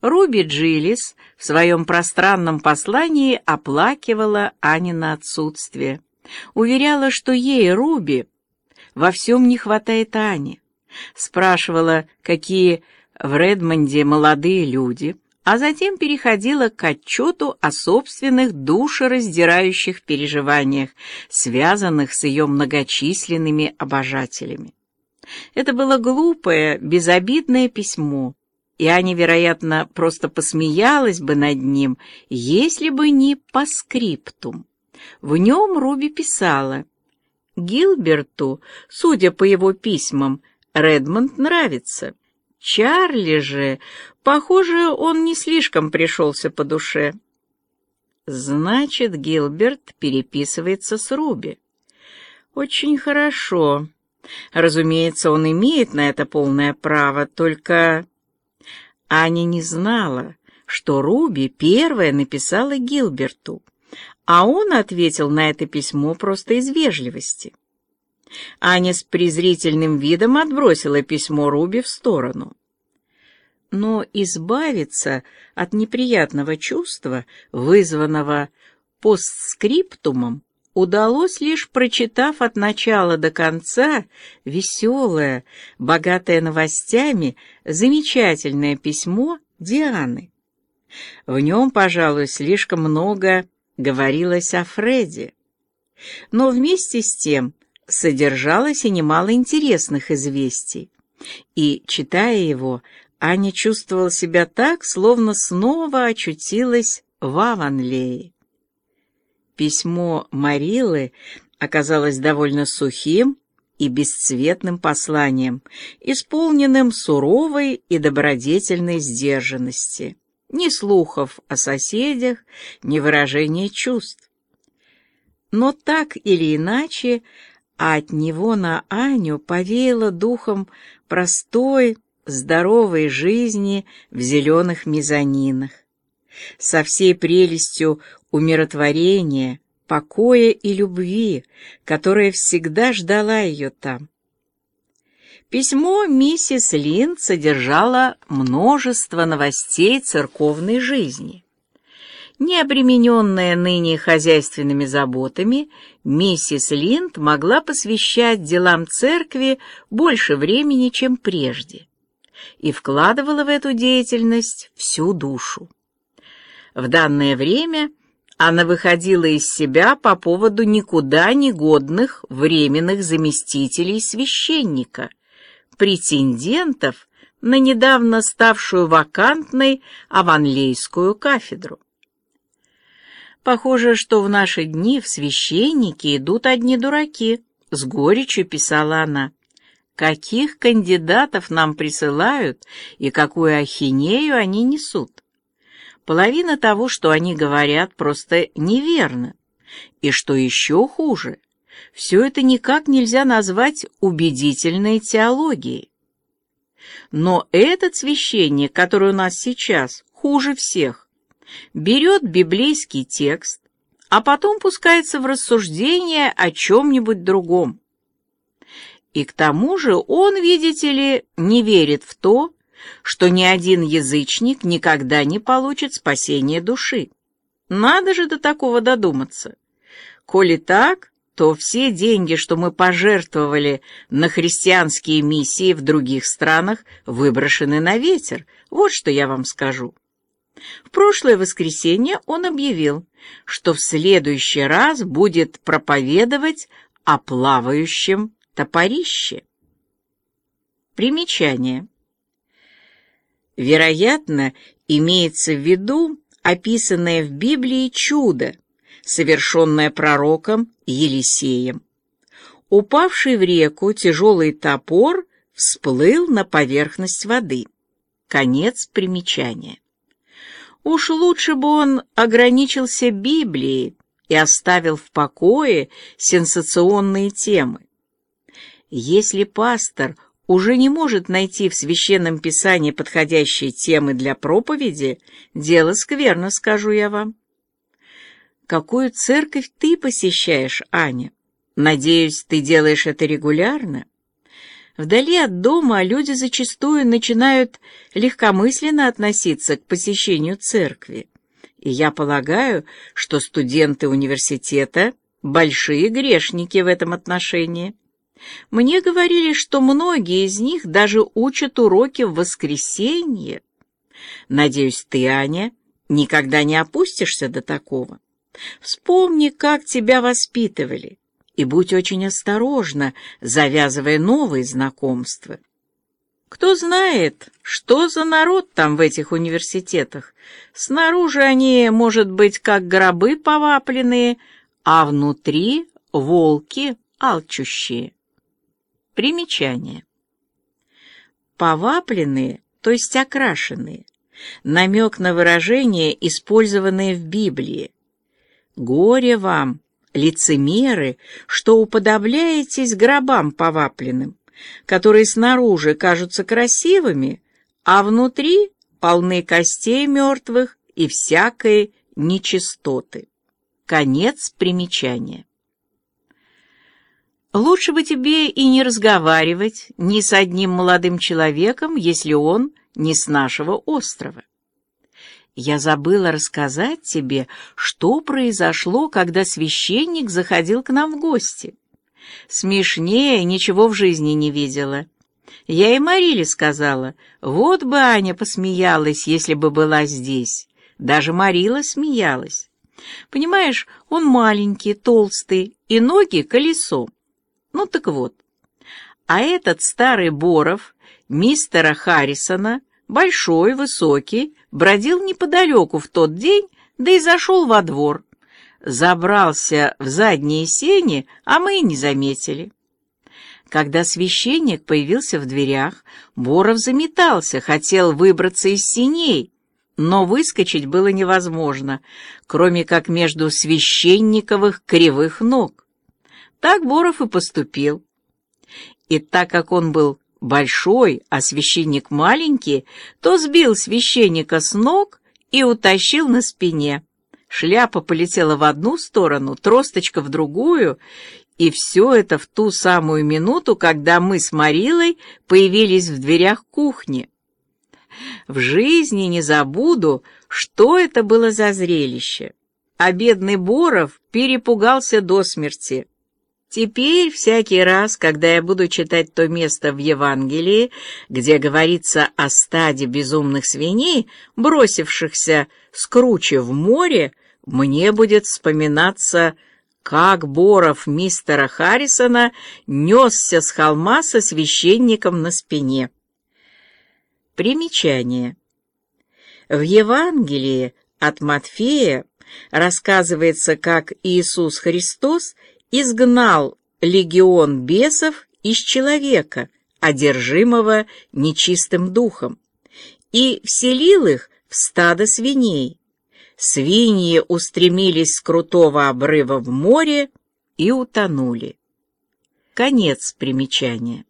Руби Джилис в своем пространном послании оплакивала Анина отсутствие. Уверяла, что ей, Руби, во всем не хватает Ани. Спрашивала, какие в Редмонде молодые люди, а затем переходила к отчету о собственных душераздирающих переживаниях, связанных с ее многочисленными обожателями. Это было глупое, безобидное письмо, и Аня, вероятно, просто посмеялась бы над ним, если бы не по скриптум. В нем Руби писала «Гилберту, судя по его письмам, Редмонд нравится. Чарли же, похоже, он не слишком пришелся по душе». Значит, Гилберт переписывается с Руби. Очень хорошо. Разумеется, он имеет на это полное право, только... Аня не знала, что Руби первая написала Гилберту, а он ответил на это письмо просто из вежливости. Аня с презрительным видом отбросила письмо Руби в сторону. Но избавиться от неприятного чувства, вызванного постскриптумом, удалось лишь прочитав от начала до конца веселое, богатое новостями, замечательное письмо Дианы. В нем, пожалуй, слишком много говорилось о Фреде. Но вместе с тем содержалось и немало интересных известий. И, читая его, Аня чувствовала себя так, словно снова очутилась в Аванлее. Письмо Марилы оказалось довольно сухим и бесцветным посланием, исполненным суровой и добродетельной сдержанности. Ни слухов о соседях, ни выражения чувств. Но так или иначе, от него на Аню повеяло духом простой, здоровой жизни в зеленых мезонинах со всей прелестью умиротворения, покоя и любви, которая всегда ждала ее там. Письмо миссис Линд содержало множество новостей церковной жизни. Не обремененная ныне хозяйственными заботами, миссис Линд могла посвящать делам церкви больше времени, чем прежде, и вкладывала в эту деятельность всю душу. В данное время она выходила из себя по поводу никуда не годных временных заместителей священника, претендентов на недавно ставшую вакантной аванлейскую кафедру. Похоже, что в наши дни в священники идут одни дураки, с горечью писала она. Каких кандидатов нам присылают и какую ахинею они несут? Половина того, что они говорят, просто неверно. И что еще хуже, все это никак нельзя назвать убедительной теологией. Но этот священник, который у нас сейчас, хуже всех, берет библейский текст, а потом пускается в рассуждение о чем-нибудь другом. И к тому же он, видите ли, не верит в то, что ни один язычник никогда не получит спасения души. Надо же до такого додуматься. Коли так, то все деньги, что мы пожертвовали на христианские миссии в других странах, выброшены на ветер. Вот что я вам скажу. В прошлое воскресенье он объявил, что в следующий раз будет проповедовать о плавающем топорище. Примечание. Вероятно, имеется в виду описанное в Библии чудо, совершенное пророком Елисеем. Упавший в реку тяжелый топор всплыл на поверхность воды. Конец примечания. Уж лучше бы он ограничился Библией и оставил в покое сенсационные темы. Если пастор уже не может найти в Священном Писании подходящие темы для проповеди, дело скверно, скажу я вам. Какую церковь ты посещаешь, Аня? Надеюсь, ты делаешь это регулярно? Вдали от дома люди зачастую начинают легкомысленно относиться к посещению церкви. И я полагаю, что студенты университета — большие грешники в этом отношении. Мне говорили, что многие из них даже учат уроки в воскресенье. Надеюсь, ты, Аня, никогда не опустишься до такого. Вспомни, как тебя воспитывали, и будь очень осторожна, завязывая новые знакомства. Кто знает, что за народ там в этих университетах. Снаружи они, может быть, как гробы повапленные, а внутри волки алчущие. Примечание. Повапленные, то есть окрашенные. Намек на выражение, использованное в Библии. «Горе вам, лицемеры, что уподобляетесь гробам повапленным, которые снаружи кажутся красивыми, а внутри полны костей мертвых и всякой нечистоты. Конец примечания. Лучше бы тебе и не разговаривать ни с одним молодым человеком, если он не с нашего острова. Я забыла рассказать тебе, что произошло, когда священник заходил к нам в гости. Смешнее ничего в жизни не видела. Я и Мариле сказала, вот бы Аня посмеялась, если бы была здесь. Даже Марила смеялась. Понимаешь, он маленький, толстый, и ноги колесом. Ну так вот. А этот старый Боров, мистера Харрисона, большой, высокий, бродил неподалеку в тот день, да и зашел во двор забрался в задние сени, а мы и не заметили. Когда священник появился в дверях, Боров заметался, хотел выбраться из синей, но выскочить было невозможно, кроме как между священниковых кривых ног. Так Боров и поступил. И так как он был большой, а священник маленький, то сбил священника с ног и утащил на спине. Шляпа полетела в одну сторону, тросточка в другую, и все это в ту самую минуту, когда мы с Марилой появились в дверях кухни. В жизни не забуду, что это было за зрелище. А бедный Боров перепугался до смерти. Теперь всякий раз, когда я буду читать то место в Евангелии, где говорится о стаде безумных свиней, бросившихся с кручи в море, мне будет вспоминаться, как Боров мистера Харрисона несся с холма со священником на спине. Примечание. В Евангелии от Матфея рассказывается, как Иисус Христос изгнал легион бесов из человека, одержимого нечистым духом, и вселил их в стадо свиней. Свиньи устремились с крутого обрыва в море и утонули. Конец примечания.